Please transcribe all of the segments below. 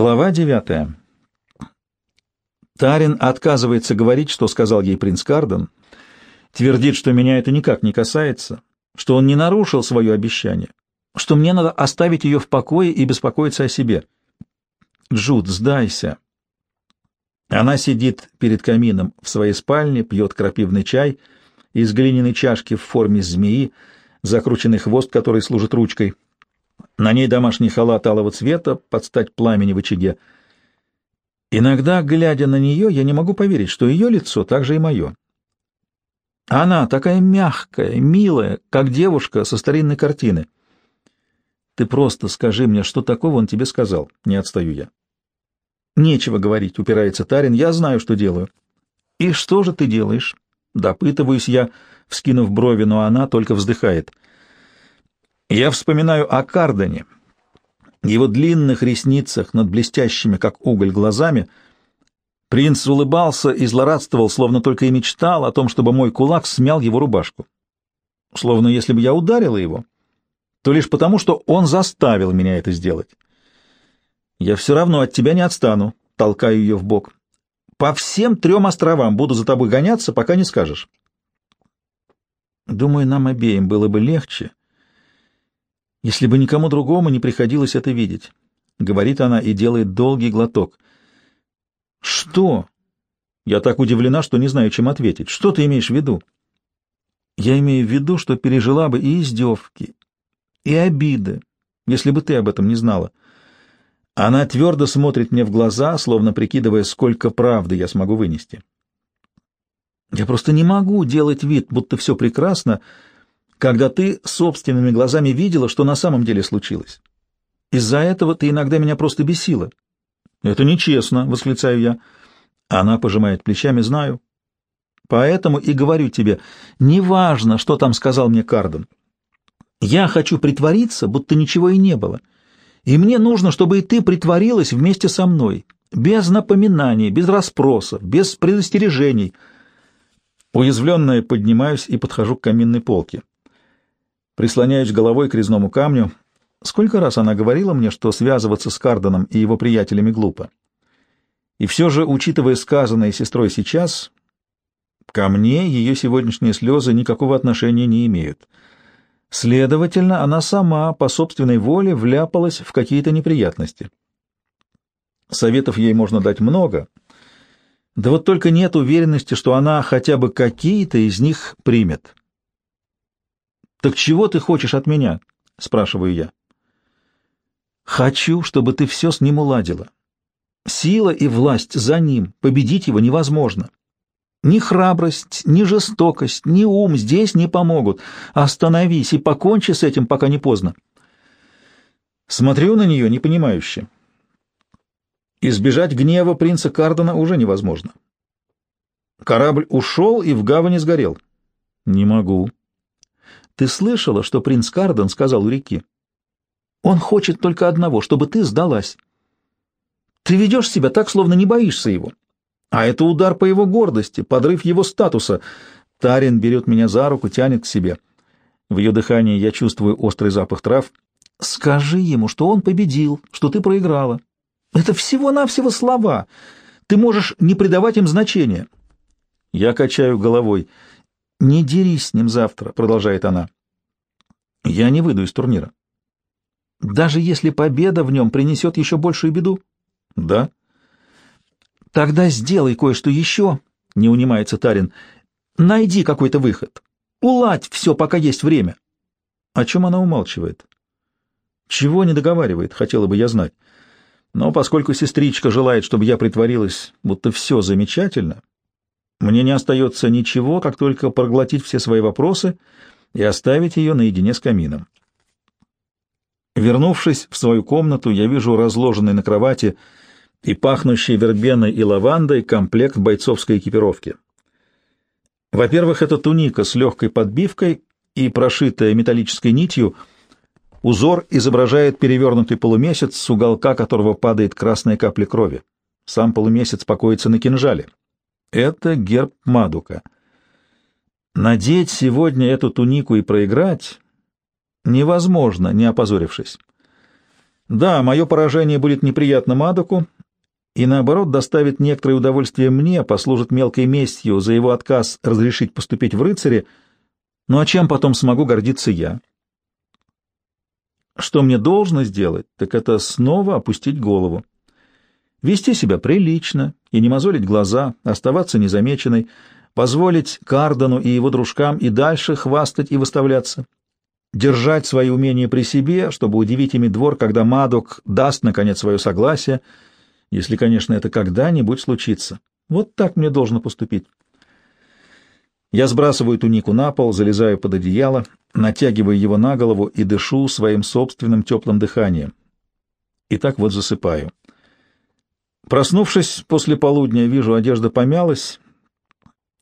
Глава девятая. Тарин отказывается говорить, что сказал ей принц Карден, твердит, что меня это никак не касается, что он не нарушил свое обещание, что мне надо оставить ее в покое и беспокоиться о себе. Джуд, сдайся. Она сидит перед камином в своей спальне, пьет крапивный чай из глиняной чашки в форме змеи, закрученный хвост, который служит ручкой. На ней домашний халат алого цвета, под стать пламени в очаге. Иногда, глядя на нее, я не могу поверить, что ее лицо так же и мое. Она такая мягкая, милая, как девушка со старинной картины. Ты просто скажи мне, что такого он тебе сказал. Не отстаю я. Нечего говорить, упирается Тарин. Я знаю, что делаю. И что же ты делаешь? Допытываюсь я, вскинув брови, но она только вздыхает. Я вспоминаю о Кардене, его длинных ресницах над блестящими, как уголь, глазами. Принц улыбался и злорадствовал, словно только и мечтал о том, чтобы мой кулак смял его рубашку. Словно если бы я ударила его, то лишь потому, что он заставил меня это сделать. Я все равно от тебя не отстану, толкаю ее в бок. По всем трем островам буду за тобой гоняться, пока не скажешь. Думаю, нам обеим было бы легче, если бы никому другому не приходилось это видеть, — говорит она и делает долгий глоток. — Что? Я так удивлена, что не знаю, чем ответить. Что ты имеешь в виду? Я имею в виду, что пережила бы и издевки, и обиды, если бы ты об этом не знала. Она твердо смотрит мне в глаза, словно прикидывая, сколько правды я смогу вынести. Я просто не могу делать вид, будто все прекрасно, — когда ты собственными глазами видела, что на самом деле случилось. Из-за этого ты иногда меня просто бесила. — Это нечестно, — восклицаю я. Она пожимает плечами, знаю. Поэтому и говорю тебе, неважно, что там сказал мне Карден. Я хочу притвориться, будто ничего и не было. И мне нужно, чтобы и ты притворилась вместе со мной, без напоминаний, без расспросов, без предостережений. Уязвленная поднимаюсь и подхожу к каминной полке прислоняюсь головой к резному камню. Сколько раз она говорила мне, что связываться с Карденом и его приятелями глупо. И все же, учитывая сказанное сестрой сейчас, ко мне ее сегодняшние слезы никакого отношения не имеют. Следовательно, она сама по собственной воле вляпалась в какие-то неприятности. Советов ей можно дать много, да вот только нет уверенности, что она хотя бы какие-то из них примет. «Так чего ты хочешь от меня?» — спрашиваю я. «Хочу, чтобы ты все с ним уладила. Сила и власть за ним, победить его невозможно. Ни храбрость, ни жестокость, ни ум здесь не помогут. Остановись и покончи с этим, пока не поздно». Смотрю на нее непонимающе. Избежать гнева принца Кардена уже невозможно. Корабль ушел и в гавани сгорел. Не могу. Ты слышала, что принц Карден сказал у реки? Он хочет только одного, чтобы ты сдалась. Ты ведешь себя так, словно не боишься его. А это удар по его гордости, подрыв его статуса. Тарин берет меня за руку, тянет к себе. В ее дыхании я чувствую острый запах трав. Скажи ему, что он победил, что ты проиграла. Это всего-навсего слова. Ты можешь не придавать им значения. Я качаю головой. «Не дерись с ним завтра», — продолжает она. «Я не выйду из турнира». «Даже если победа в нем принесет еще большую беду?» «Да». «Тогда сделай кое-что еще», — не унимается Тарин. «Найди какой-то выход. Уладь все, пока есть время». О чем она умалчивает? Чего не договаривает, хотела бы я знать. Но поскольку сестричка желает, чтобы я притворилась, будто все замечательно, мне не остается ничего, как только проглотить все свои вопросы и оставить ее наедине с камином. Вернувшись в свою комнату, я вижу разложенный на кровати и пахнущий вербеной и лавандой комплект бойцовской экипировки. Во-первых, это туника с легкой подбивкой и прошитая металлической нитью. Узор изображает перевернутый полумесяц, с уголка которого падает красная капля крови. Сам полумесяц покоится на кинжале. Это герб Мадука. Надеть сегодня эту тунику и проиграть невозможно, не опозорившись. Да, мое поражение будет неприятно Мадоку, и, наоборот, доставит некоторое удовольствие мне, послужит мелкой местью за его отказ разрешить поступить в рыцаре, ну а чем потом смогу гордиться я? Что мне должно сделать, так это снова опустить голову. Вести себя прилично и не мозолить глаза, оставаться незамеченной, позволить Кардону и его дружкам и дальше хвастать и выставляться, держать свои умения при себе, чтобы удивить ими двор, когда Мадок даст, наконец, свое согласие — если, конечно, это когда-нибудь случится. Вот так мне должно поступить. Я сбрасываю тунику на пол, залезаю под одеяло, натягиваю его на голову и дышу своим собственным теплым дыханием. И так вот засыпаю. Проснувшись после полудня, вижу, одежда помялась,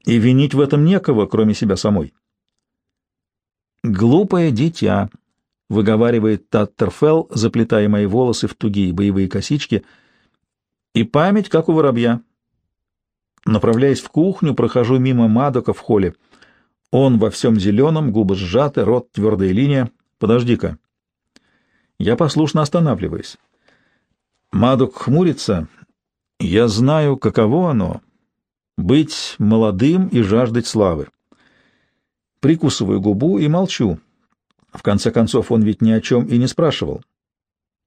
и винить в этом некого, кроме себя самой. «Глупое дитя», — выговаривает Таттерфелл, заплетая мои волосы в тугие боевые косички — и память, как у воробья. Направляясь в кухню, прохожу мимо Мадока в холле. Он во всем зеленом, губы сжаты, рот твердая линия. Подожди-ка. Я послушно останавливаюсь. Мадок хмурится. Я знаю, каково оно — быть молодым и жаждать славы. Прикусываю губу и молчу. В конце концов, он ведь ни о чем и не спрашивал.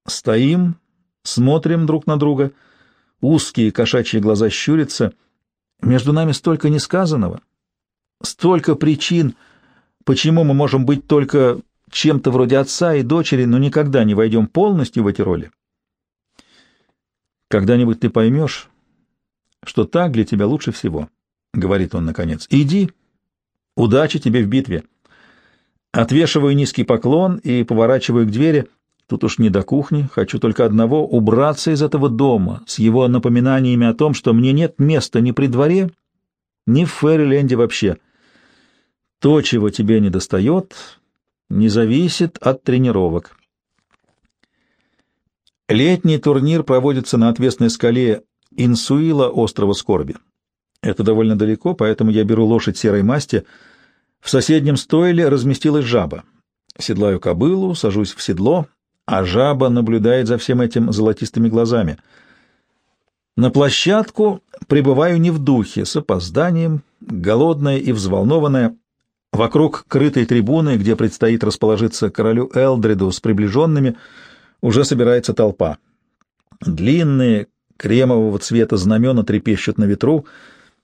Стоим, смотрим друг на друга — Узкие кошачьи глаза щурятся. Между нами столько несказанного, столько причин, почему мы можем быть только чем-то вроде отца и дочери, но никогда не войдем полностью в эти роли. Когда-нибудь ты поймешь, что так для тебя лучше всего, — говорит он наконец. Иди, удачи тебе в битве. Отвешиваю низкий поклон и поворачиваю к двери — Тут уж не до кухни, хочу только одного — убраться из этого дома с его напоминаниями о том, что мне нет места ни при дворе, ни в Фэриленде вообще. То, чего тебе не достает, не зависит от тренировок. Летний турнир проводится на отвесной скале Инсуила острова Скорби. Это довольно далеко, поэтому я беру лошадь серой масти. В соседнем стойле разместилась жаба. Седлаю кобылу, сажусь в седло — а жаба наблюдает за всем этим золотистыми глазами. На площадку прибываю не в духе, с опозданием, голодная и взволнованная. Вокруг крытой трибуны, где предстоит расположиться королю Элдриду с приближенными, уже собирается толпа. Длинные, кремового цвета знамена трепещут на ветру,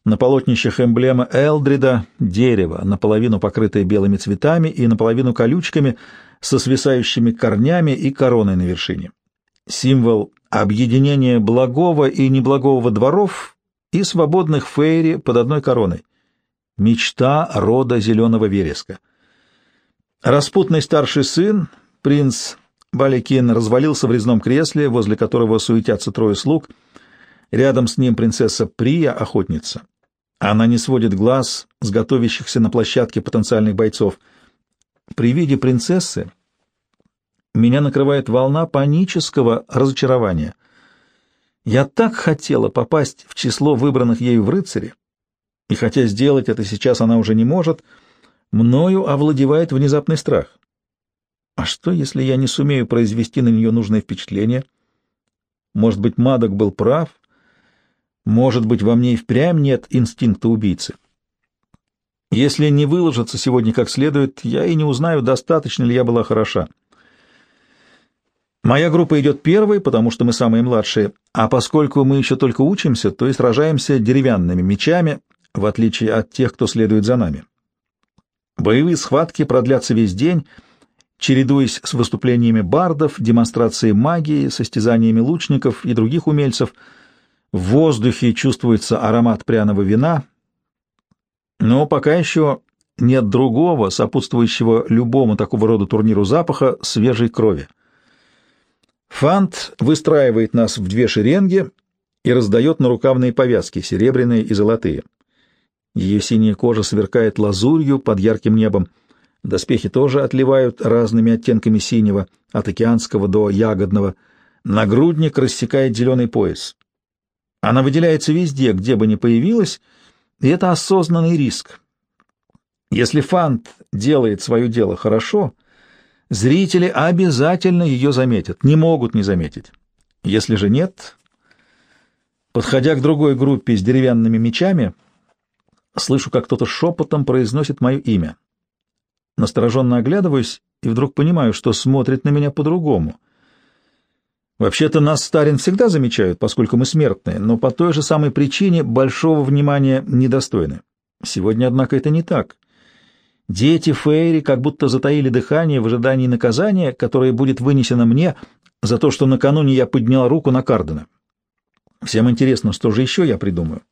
на полотнищах эмблема Элдрида — дерево, наполовину покрытое белыми цветами и наполовину колючками — со свисающими корнями и короной на вершине. Символ объединения благого и неблагого дворов и свободных фейри под одной короной. Мечта рода зеленого вереска. Распутный старший сын, принц Баликин, развалился в резном кресле, возле которого суетятся трое слуг. Рядом с ним принцесса Прия, охотница. Она не сводит глаз с готовящихся на площадке потенциальных бойцов — при виде принцессы меня накрывает волна панического разочарования. Я так хотела попасть в число выбранных ею в рыцаре, и хотя сделать это сейчас она уже не может, мною овладевает внезапный страх. А что, если я не сумею произвести на нее нужное впечатление? Может быть, Мадок был прав? Может быть, во мне и впрямь нет инстинкта убийцы? Если не выложиться сегодня как следует, я и не узнаю, достаточно ли я была хороша. Моя группа идет первой, потому что мы самые младшие, а поскольку мы еще только учимся, то и сражаемся деревянными мечами, в отличие от тех, кто следует за нами. Боевые схватки продлятся весь день, чередуясь с выступлениями бардов, демонстрацией магии, состязаниями лучников и других умельцев. В воздухе чувствуется аромат пряного вина — но пока еще нет другого, сопутствующего любому такого рода турниру запаха свежей крови. Фант выстраивает нас в две шеренги и раздает нарукавные повязки, серебряные и золотые. Ее синяя кожа сверкает лазурью под ярким небом. Доспехи тоже отливают разными оттенками синего, от океанского до ягодного. Нагрудник рассекает зеленый пояс. Она выделяется везде, где бы ни появилась — и это осознанный риск. Если Фант делает свое дело хорошо, Зрители обязательно ее заметят, не могут не заметить. Если же нет, подходя к другой группе с деревянными мечами, слышу, как кто-то шепотом произносит мое имя. Настороженно оглядываюсь и вдруг понимаю, что смотрит на меня по-другому. Вообще-то нас, Старин, всегда замечают, поскольку мы смертные, но по той же самой причине большого внимания недостойны. Сегодня, однако, это не так. Дети Фейри как будто затаили дыхание в ожидании наказания, которое будет вынесено мне за то, что накануне я подняла руку на Кардена. Всем интересно, что же еще я придумаю.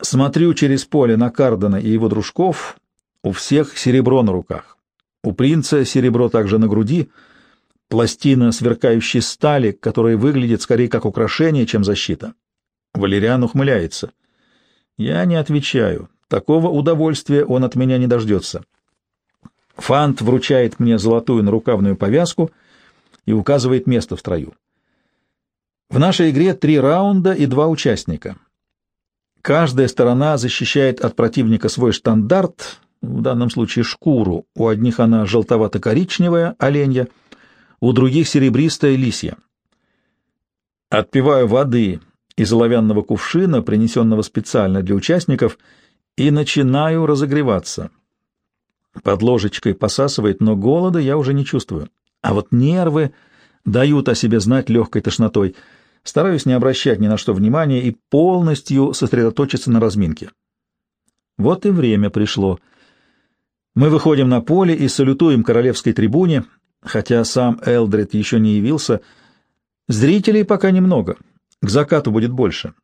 Смотрю через поле на Кардена и его дружков, у всех серебро на руках. У принца серебро также на груди, пластина сверкающей стали, которая выглядит скорее как украшение, чем защита. Валериан ухмыляется. Я не отвечаю. Такого удовольствия он от меня не дождется. Фант вручает мне золотую нарукавную повязку и указывает место в строю. В нашей игре три раунда и два участника. Каждая сторона защищает от противника свой штандарт, в данном случае шкуру. У одних она желтовато-коричневая, оленья, у других серебристая, лисья. Отпиваю воды из оловянного кувшина, принесенного специально для участников, и начинаю разогреваться. Под ложечкой посасывает, но голода я уже не чувствую. А вот нервы дают о себе знать легкой тошнотой. Стараюсь не обращать ни на что внимания и полностью сосредоточиться на разминке. Вот и время пришло — мы выходим на поле и салютуем королевской трибуне, хотя сам Элдред еще не явился. Зрителей пока немного, к закату будет больше.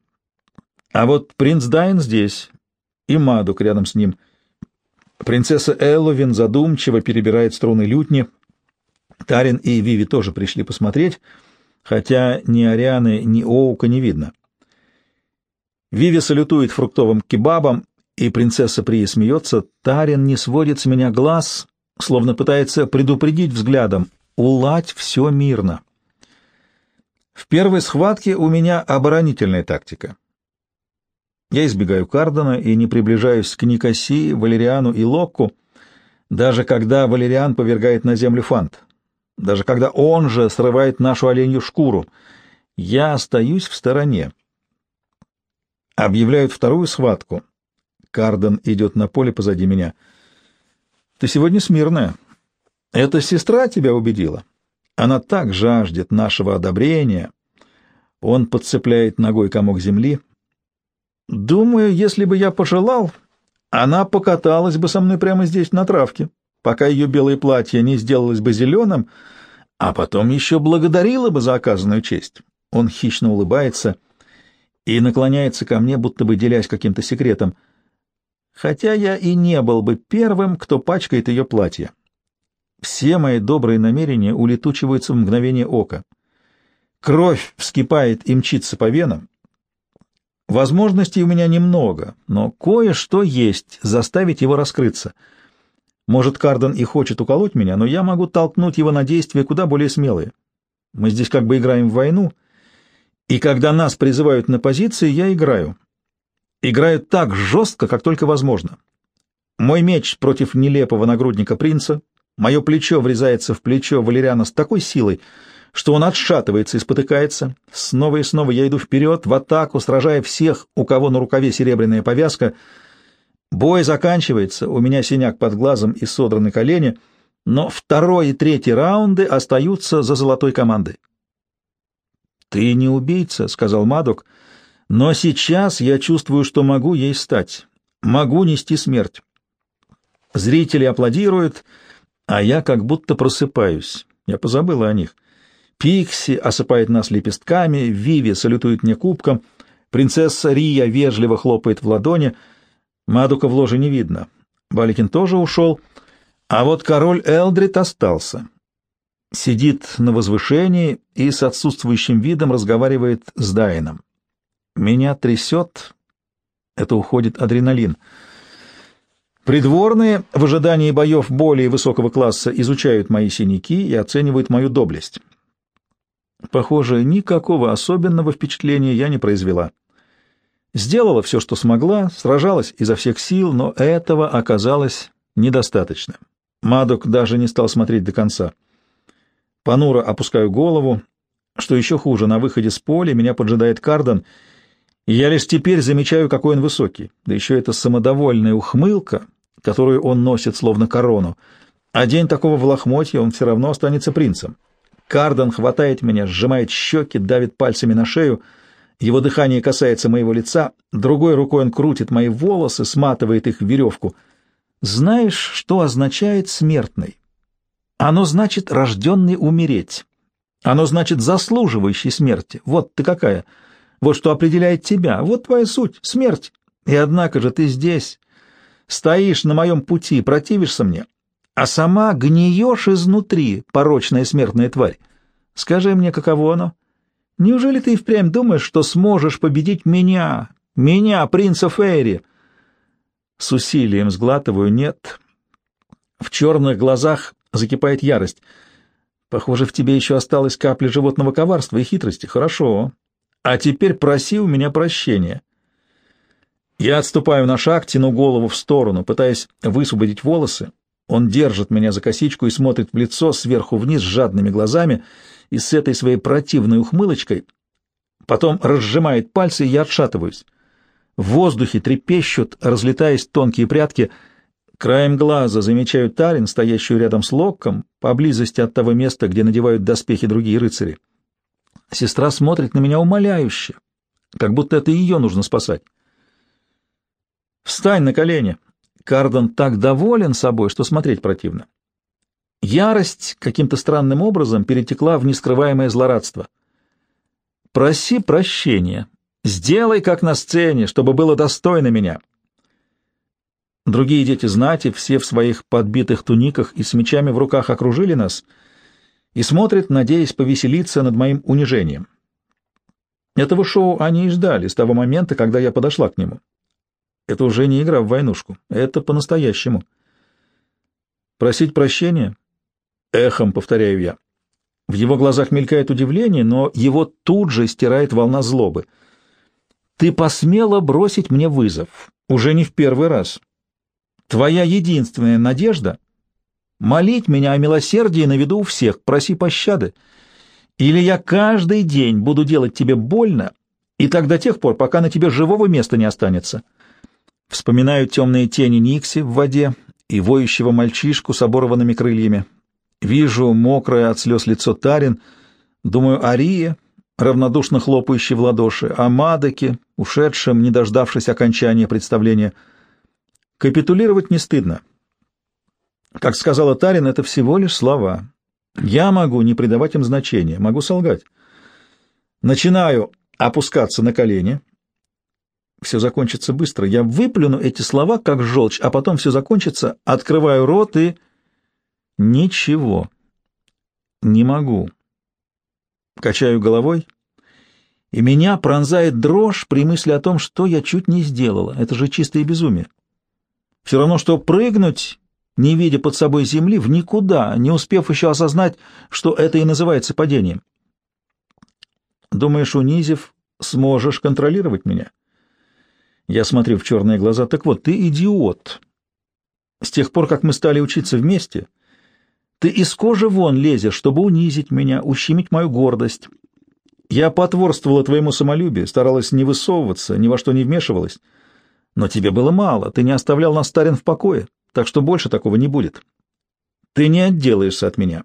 А вот принц Дайн здесь, и Мадук рядом с ним. Принцесса Элловин задумчиво перебирает струны лютни. Тарин и Виви тоже пришли посмотреть, хотя ни Арианы, ни Оука не видно. Виви салютует фруктовым кебабом и принцесса Прия смеется, Тарин не сводит с меня глаз, словно пытается предупредить взглядом. Уладь все мирно. В первой схватке у меня оборонительная тактика. Я избегаю Кардена и не приближаюсь к Никоси, Валериану и Локку, даже когда Валериан повергает на землю фант, даже когда он же срывает нашу оленью шкуру. Я остаюсь в стороне. Объявляют вторую схватку, Карден идет на поле позади меня. «Ты сегодня смирная. Эта сестра тебя убедила. Она так жаждет нашего одобрения». Он подцепляет ногой комок земли. «Думаю, если бы я пожелал, она покаталась бы со мной прямо здесь, на травке, пока ее белое платье не сделалось бы зеленым, а потом еще благодарила бы за оказанную честь». Он хищно улыбается и наклоняется ко мне, будто бы делясь каким-то секретом — хотя я и не был бы первым, кто пачкает ее платье. Все мои добрые намерения улетучиваются в мгновение ока. Кровь вскипает и мчится по венам. Возможностей у меня немного, но кое-что есть, заставить его раскрыться. Может, Карден и хочет уколоть меня, но я могу толкнуть его на действия куда более смелые. Мы здесь как бы играем в войну, и когда нас призывают на позиции, я играю играют так жестко, как только возможно. Мой меч против нелепого нагрудника принца, мое плечо врезается в плечо Валериана с такой силой, что он отшатывается и спотыкается. Снова и снова я иду вперед, в атаку, сражая всех, у кого на рукаве серебряная повязка. Бой заканчивается, у меня синяк под глазом и содраны колени, но второй и третий раунды остаются за золотой командой. «Ты не убийца», — сказал Мадок, — но сейчас я чувствую, что могу ей стать, могу нести смерть. Зрители аплодируют, а я как будто просыпаюсь. Я позабыла о них. Пикси осыпает нас лепестками, Виви салютует мне кубком, принцесса Рия вежливо хлопает в ладони, Мадука в ложе не видно. Баликин тоже ушел, а вот король Элдрид остался. Сидит на возвышении и с отсутствующим видом разговаривает с Дайном. Меня трясет. Это уходит адреналин. Придворные в ожидании боев более высокого класса изучают мои синяки и оценивают мою доблесть. Похоже, никакого особенного впечатления я не произвела. Сделала все, что смогла, сражалась изо всех сил, но этого оказалось недостаточно. Мадок даже не стал смотреть до конца. Понуро опускаю голову. Что еще хуже, на выходе с поля меня поджидает Кардон, я лишь теперь замечаю, какой он высокий. Да еще эта самодовольная ухмылка, которую он носит словно корону. А день такого в лохмотье он все равно останется принцем. Кардон хватает меня, сжимает щеки, давит пальцами на шею. Его дыхание касается моего лица, другой рукой он крутит мои волосы, сматывает их в веревку. Знаешь, что означает смертный? Оно значит рожденный умереть. Оно значит заслуживающий смерти. Вот ты какая. Вот что определяет тебя. Вот твоя суть — смерть. И однако же ты здесь, стоишь на моем пути, противишься мне, а сама гниешь изнутри, порочная смертная тварь. Скажи мне, каково оно? Неужели ты впрямь думаешь, что сможешь победить меня, меня, принца Фейри?» С усилием сглатываю «нет». В черных глазах закипает ярость. Похоже, в тебе еще осталась капля животного коварства и хитрости. Хорошо. А теперь проси у меня прощения. Я отступаю на шаг, тяну голову в сторону, пытаясь высвободить волосы. Он держит меня за косичку и смотрит в лицо сверху вниз жадными глазами и с этой своей противной ухмылочкой. Потом разжимает пальцы, и я отшатываюсь. В воздухе трепещут, разлетаясь тонкие прядки — Краем глаза замечаю Тарин, стоящую рядом с Локком, поблизости от того места, где надевают доспехи другие рыцари. Сестра смотрит на меня умоляюще, как будто это ее нужно спасать. «Встань на колени!» Кардон так доволен собой, что смотреть противно. Ярость каким-то странным образом перетекла в нескрываемое злорадство. «Проси прощения. Сделай, как на сцене, чтобы было достойно меня. Другие дети знати, все в своих подбитых туниках и с мечами в руках окружили нас и смотрят, надеясь повеселиться над моим унижением. Этого шоу они и ждали с того момента, когда я подошла к нему. Это уже не игра в войнушку, это по-настоящему. Просить прощения? Эхом повторяю я. В его глазах мелькает удивление, но его тут же стирает волна злобы. Ты посмела бросить мне вызов, уже не в первый раз. Твоя единственная надежда — молить меня о милосердии на виду у всех, проси пощады. Или я каждый день буду делать тебе больно, и так до тех пор, пока на тебе живого места не останется. Вспоминаю темные тени Никси в воде и воющего мальчишку с оборванными крыльями. Вижу мокрое от слез лицо Тарин, думаю о Рие, равнодушно хлопающей в ладоши, о Мадоке, ушедшем, не дождавшись окончания представления — Капитулировать не стыдно. Как сказала Тарин, это всего лишь слова. Я могу не придавать им значения, могу солгать. Начинаю опускаться на колени. Все закончится быстро. Я выплюну эти слова, как желчь, а потом все закончится, открываю рот и... Ничего. Не могу. Качаю головой, и меня пронзает дрожь при мысли о том, что я чуть не сделала. Это же чистое безумие. Все равно, что прыгнуть, не видя под собой земли, в никуда, не успев еще осознать, что это и называется падением. Думаешь, унизив, сможешь контролировать меня? Я смотрю в черные глаза. Так вот, ты идиот. С тех пор, как мы стали учиться вместе, ты из кожи вон лезешь, чтобы унизить меня, ущемить мою гордость. Я потворствовала твоему самолюбию, старалась не высовываться, ни во что не вмешивалась. Но тебе было мало, ты не оставлял нас, Старин, в покое, так что больше такого не будет. Ты не отделаешься от меня.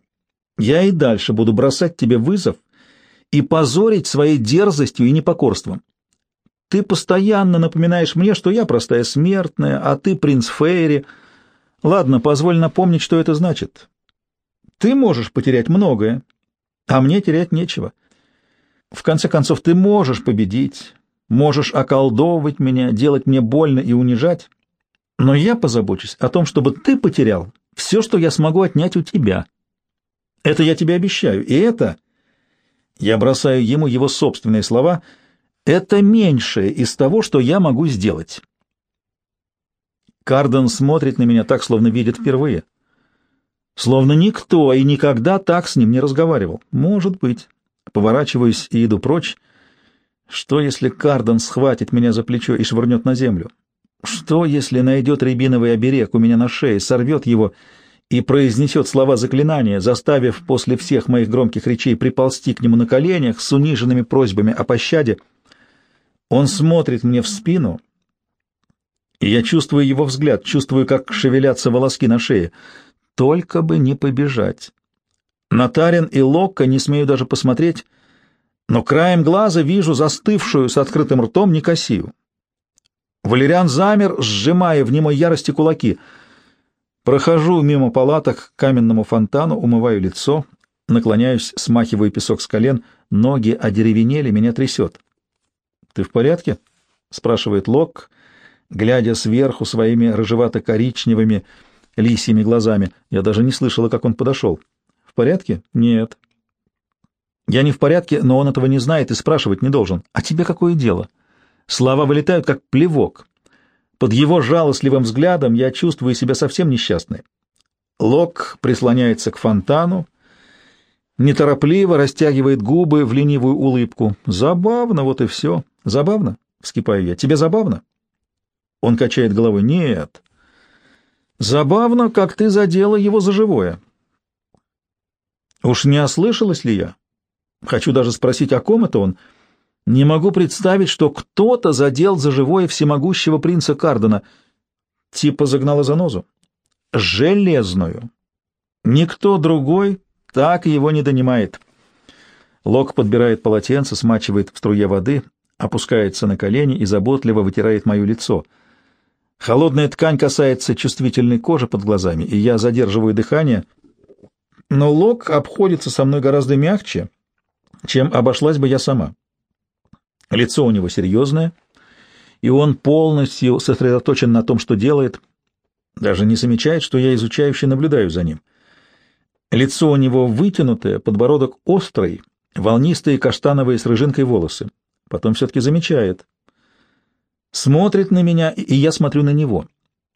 Я и дальше буду бросать тебе вызов и позорить своей дерзостью и непокорством. Ты постоянно напоминаешь мне, что я простая смертная, а ты принц Фейри. Ладно, позволь напомнить, что это значит. Ты можешь потерять многое, а мне терять нечего. В конце концов, ты можешь победить, Можешь околдовывать меня, делать мне больно и унижать, но я позабочусь о том, чтобы ты потерял все, что я смогу отнять у тебя. Это я тебе обещаю, и это... Я бросаю ему его собственные слова. Это меньшее из того, что я могу сделать. Карден смотрит на меня так, словно видит впервые. Словно никто и никогда так с ним не разговаривал. Может быть. Поворачиваюсь и иду прочь. Что, если Кардон схватит меня за плечо и швырнет на землю? Что, если найдет рябиновый оберег у меня на шее, сорвет его и произнесет слова заклинания, заставив после всех моих громких речей приползти к нему на коленях с униженными просьбами о пощаде. Он смотрит мне в спину, и я чувствую его взгляд, чувствую, как шевелятся волоски на шее. Только бы не побежать. На и Локка не смею даже посмотреть, но краем глаза вижу застывшую с открытым ртом Никосию. Валериан замер, сжимая в немой ярости кулаки. Прохожу мимо палаток к каменному фонтану, умываю лицо, наклоняюсь, смахиваю песок с колен, ноги одеревенели, меня трясет. — Ты в порядке? — спрашивает Лок, глядя сверху своими рыжевато-коричневыми лисьими глазами. Я даже не слышала, как он подошел. — В порядке? — Нет. Я не в порядке, но он этого не знает и спрашивать не должен. А тебе какое дело? Слова вылетают, как плевок. Под его жалостливым взглядом я чувствую себя совсем несчастной. Лок прислоняется к фонтану, неторопливо растягивает губы в ленивую улыбку. Забавно, вот и все. Забавно? Вскипаю я. Тебе забавно? Он качает головой. Нет. Забавно, как ты задела его за живое. Уж не ослышалась ли я? Хочу даже спросить, о ком это он. Не могу представить, что кто-то задел за живое всемогущего принца Кардена. Типа загнала занозу. Железную. Никто другой так его не донимает. Лок подбирает полотенце, смачивает в струе воды, опускается на колени и заботливо вытирает мое лицо. Холодная ткань касается чувствительной кожи под глазами, и я задерживаю дыхание. Но Лок обходится со мной гораздо мягче — чем обошлась бы я сама. Лицо у него серьезное, и он полностью сосредоточен на том, что делает, даже не замечает, что я изучающе наблюдаю за ним. Лицо у него вытянутое, подбородок острый, волнистые каштановые с рыжинкой волосы. Потом все-таки замечает. Смотрит на меня, и я смотрю на него.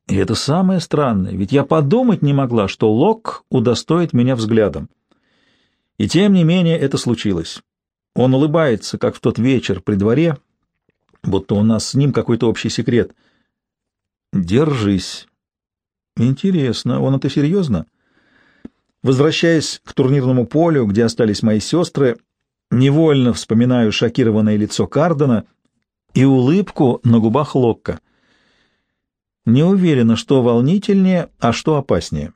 И это самое странное, ведь я подумать не могла, что Лок удостоит меня взглядом. И тем не менее это случилось. Он улыбается, как в тот вечер при дворе, будто у нас с ним какой-то общий секрет. «Держись». «Интересно, он это серьезно?» Возвращаясь к турнирному полю, где остались мои сестры, невольно вспоминаю шокированное лицо Кардена и улыбку на губах Локка. Не уверена, что волнительнее, а что опаснее.